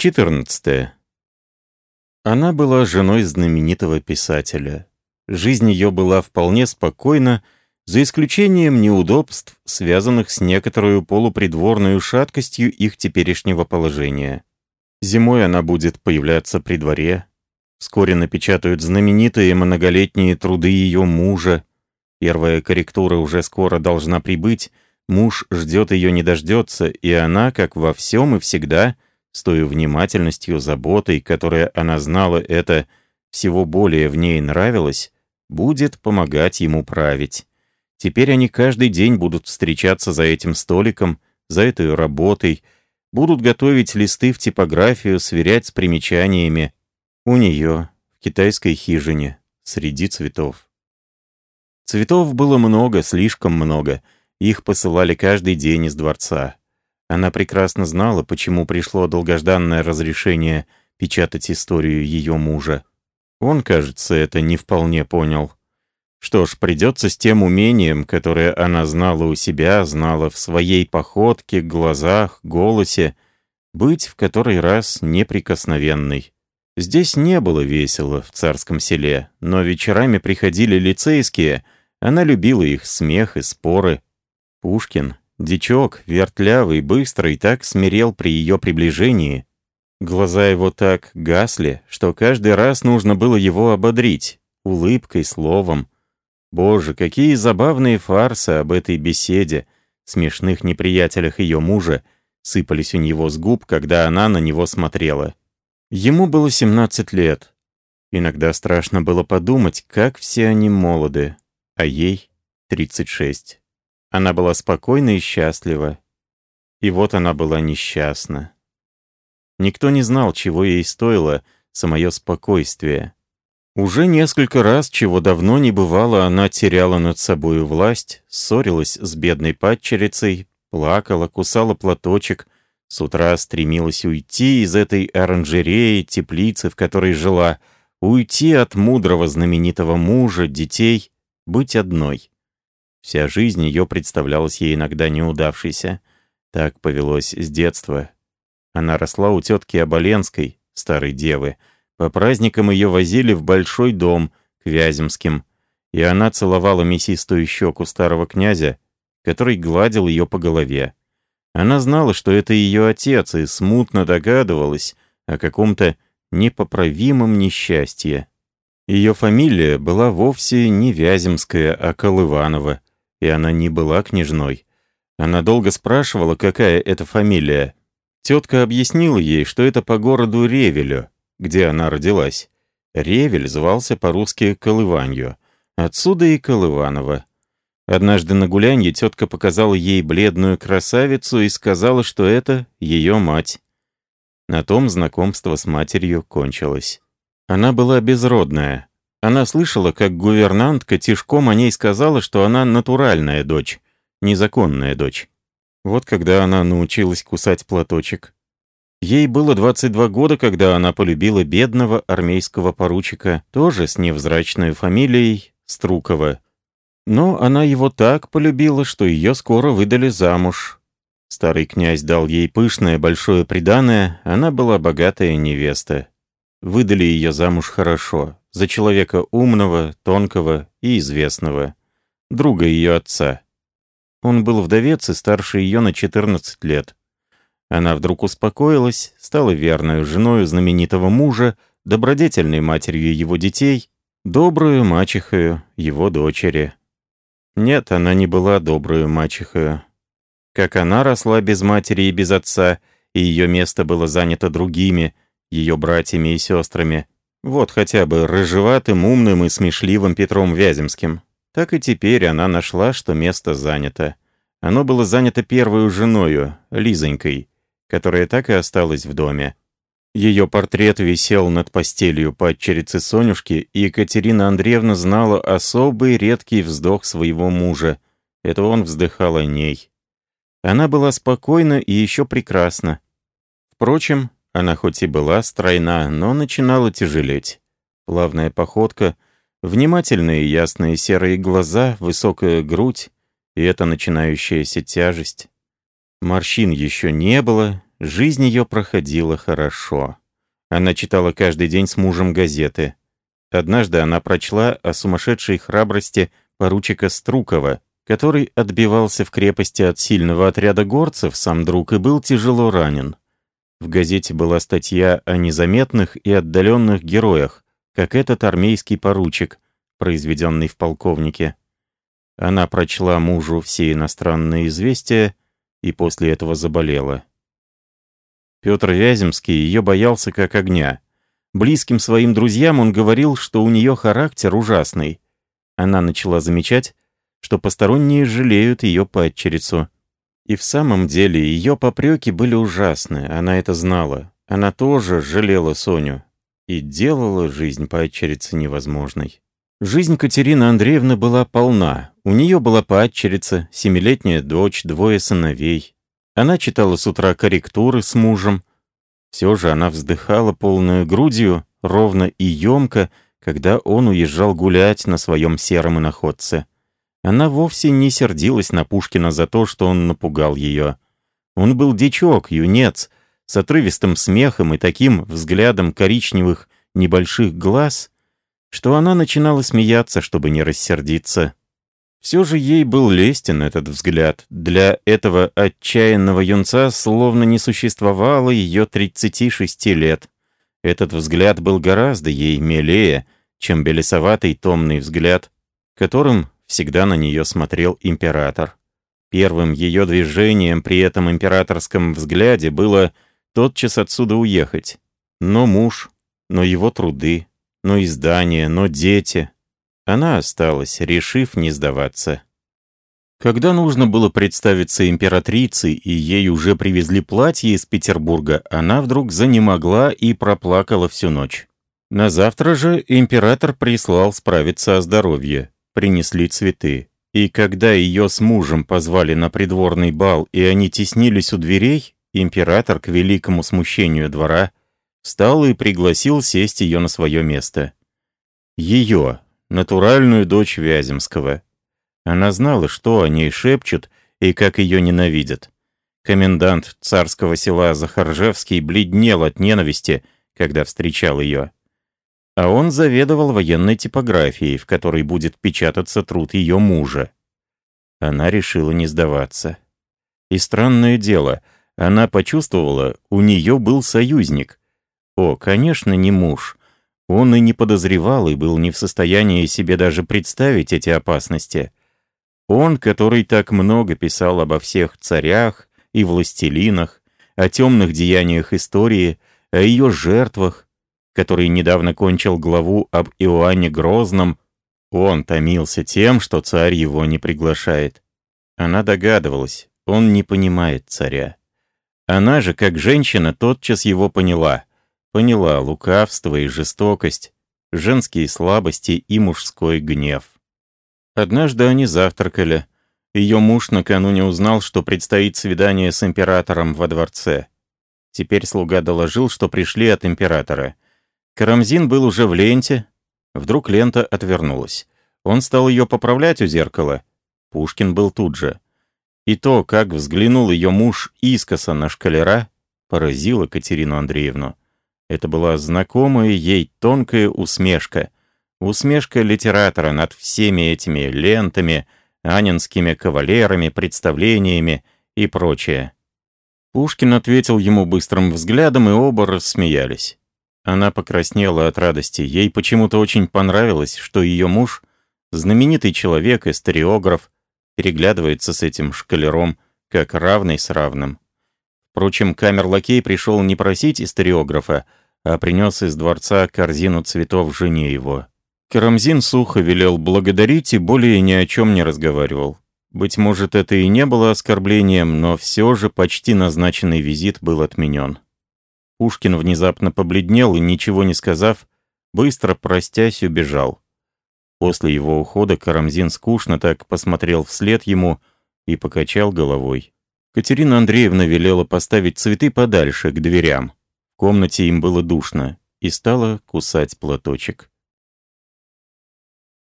14. Она была женой знаменитого писателя. Жизнь ее была вполне спокойна, за исключением неудобств, связанных с некоторой полупридворной шаткостью их теперешнего положения. Зимой она будет появляться при дворе. Вскоре напечатают знаменитые многолетние труды ее мужа. Первая корректура уже скоро должна прибыть, муж ждет ее не дождется, и она, как во всем и всегда, — с той внимательностью, заботой, которая она знала это, всего более в ней нравилось, будет помогать ему править. Теперь они каждый день будут встречаться за этим столиком, за этой работой, будут готовить листы в типографию, сверять с примечаниями. У нее, в китайской хижине, среди цветов. Цветов было много, слишком много. Их посылали каждый день из дворца. Она прекрасно знала, почему пришло долгожданное разрешение печатать историю ее мужа. Он, кажется, это не вполне понял. Что ж, придется с тем умением, которое она знала у себя, знала в своей походке, глазах, голосе, быть в который раз неприкосновенной. Здесь не было весело, в царском селе, но вечерами приходили лицейские, она любила их смех и споры. Пушкин, Дичок, вертлявый, быстрый, так смирел при ее приближении. Глаза его так гасли, что каждый раз нужно было его ободрить, улыбкой, словом. Боже, какие забавные фарсы об этой беседе, смешных неприятелях ее мужа, сыпались у него с губ, когда она на него смотрела. Ему было 17 лет. Иногда страшно было подумать, как все они молоды, а ей 36. Она была спокойна и счастлива. И вот она была несчастна. Никто не знал, чего ей стоило самое спокойствие. Уже несколько раз, чего давно не бывало, она теряла над собою власть, ссорилась с бедной падчерицей, плакала, кусала платочек, с утра стремилась уйти из этой оранжереи, теплицы, в которой жила, уйти от мудрого знаменитого мужа, детей, быть одной. Вся жизнь ее представлялась ей иногда неудавшейся. Так повелось с детства. Она росла у тетки Оболенской, старой девы. По праздникам ее возили в большой дом, к Вяземским, и она целовала мясистую щеку старого князя, который гладил ее по голове. Она знала, что это ее отец, и смутно догадывалась о каком-то непоправимом несчастье. Ее фамилия была вовсе не Вяземская, а Колыванова — и она не была княжной. Она долго спрашивала, какая это фамилия. Тетка объяснила ей, что это по городу Ревелю, где она родилась. Ревель звался по-русски Колыванью. Отсюда и Колыванова. Однажды на гулянье тетка показала ей бледную красавицу и сказала, что это ее мать. На том знакомство с матерью кончилось. Она была безродная, она слышала, как гувернантка тишком о ней сказала, что она натуральная дочь, незаконная дочь. Вот когда она научилась кусать платочек. Ей было 22 года, когда она полюбила бедного армейского поручика, тоже с невзрачной фамилией Струкова. Но она его так полюбила, что ее скоро выдали замуж. Старый князь дал ей пышное большое приданое, она была богатая невеста. Выдали ее замуж хорошо, за человека умного, тонкого и известного, друга ее отца. Он был вдовец и старше ее на 14 лет. Она вдруг успокоилась, стала верной женой знаменитого мужа, добродетельной матерью его детей, добрую мачехою его дочери. Нет, она не была добрую мачехою. Как она росла без матери и без отца, и ее место было занято другими, ее братьями и сестрами, вот хотя бы рыжеватым, умным и смешливым Петром Вяземским. Так и теперь она нашла, что место занято. Оно было занято первой женою, Лизонькой, которая так и осталась в доме. Ее портрет висел над постелью падчерицы Сонюшки, и Екатерина Андреевна знала особый редкий вздох своего мужа. Это он вздыхал о ней. Она была спокойна и еще прекрасна. Впрочем, она хоть и была стройна, но начинала тяжелеть. Плавная походка, внимательные ясные серые глаза, высокая грудь и эта начинающаяся тяжесть. Морщин еще не было, жизнь ее проходила хорошо. Она читала каждый день с мужем газеты. Однажды она прочла о сумасшедшей храбрости поручика Струкова, который отбивался в крепости от сильного отряда горцев, сам друг, и был тяжело ранен. В газете была статья о незаметных и отдаленных героях, как этот армейский поручик, произведенный в полковнике. Она прочла мужу все иностранные известия и после этого заболела. Петр Вяземский ее боялся как огня. Близким своим друзьям он говорил, что у нее характер ужасный. Она начала замечать, что посторонние жалеют ее падчерицу. И в самом деле ее попреки были ужасны, она это знала. Она тоже жалела Соню и делала жизнь падчерицы невозможной. Жизнь Катерины Андреевны была полна. У нее была падчерица, семилетняя дочь, двое сыновей. Она читала с утра корректуры с мужем. Все же она вздыхала полную грудью, ровно и емко, когда он уезжал гулять на своем сером иноходце. Она вовсе не сердилась на Пушкина за то, что он напугал ее. Он был дичок, юнец, с отрывистым смехом и таким взглядом коричневых небольших глаз, что она начинала смеяться, чтобы не рассердиться. Все же ей был лестен этот взгляд. Для этого отчаянного юнца словно не существовало ее 36 лет. Этот взгляд был гораздо ей милее, чем белесоватый томный взгляд, которым всегда на нее смотрел император. Первым ее движением при этом императорском взгляде было тотчас отсюда уехать. Но муж, но его труды, но издание, но дети. Она осталась, решив не сдаваться. Когда нужно было представиться императрицей, и ей уже привезли платье из Петербурга, она вдруг занемогла и проплакала всю ночь. На завтра же император прислал справиться о здоровье. Принесли цветы. И когда ее с мужем позвали на придворный бал, и они теснились у дверей, император, к великому смущению двора, встал и пригласил сесть ее на свое место. Ее, натуральную дочь Вяземского. Она знала, что о ней шепчут и как ее ненавидят. Комендант царского села Захаржевский бледнел от ненависти, когда встречал ее. А он заведовал военной типографией, в которой будет печататься труд ее мужа. Она решила не сдаваться. И странное дело, она почувствовала, у нее был союзник. О, конечно, не муж. Он и не подозревал, и был не в состоянии себе даже представить эти опасности. Он, который так много писал обо всех царях и властелинах, о темных деяниях истории, о ее жертвах, который недавно кончил главу об Иоанне Грозном, он томился тем, что царь его не приглашает. Она догадывалась, он не понимает царя. Она же, как женщина, тотчас его поняла. Поняла лукавство и жестокость, женские слабости и мужской гнев. Однажды они завтракали. Ее муж накануне узнал, что предстоит свидание с императором во дворце. Теперь слуга доложил, что пришли от императора. Карамзин был уже в ленте. Вдруг лента отвернулась. Он стал ее поправлять у зеркала. Пушкин был тут же. И то, как взглянул ее муж искоса на шкалера, поразило Катерину Андреевну. Это была знакомая ей тонкая усмешка. Усмешка литератора над всеми этими лентами, анинскими кавалерами, представлениями и прочее. Пушкин ответил ему быстрым взглядом, и оба рассмеялись. Она покраснела от радости. Ей почему-то очень понравилось, что ее муж, знаменитый человек, историограф, переглядывается с этим шкалером, как равный с равным. Впрочем, камер-лакей пришел не просить историографа, а принес из дворца корзину цветов жене его. Карамзин сухо велел благодарить и более ни о чем не разговаривал. Быть может, это и не было оскорблением, но все же почти назначенный визит был отменен. Пушкин внезапно побледнел и, ничего не сказав, быстро простясь, убежал. После его ухода Карамзин скучно так посмотрел вслед ему и покачал головой. Катерина Андреевна велела поставить цветы подальше, к дверям. В комнате им было душно, и стала кусать платочек.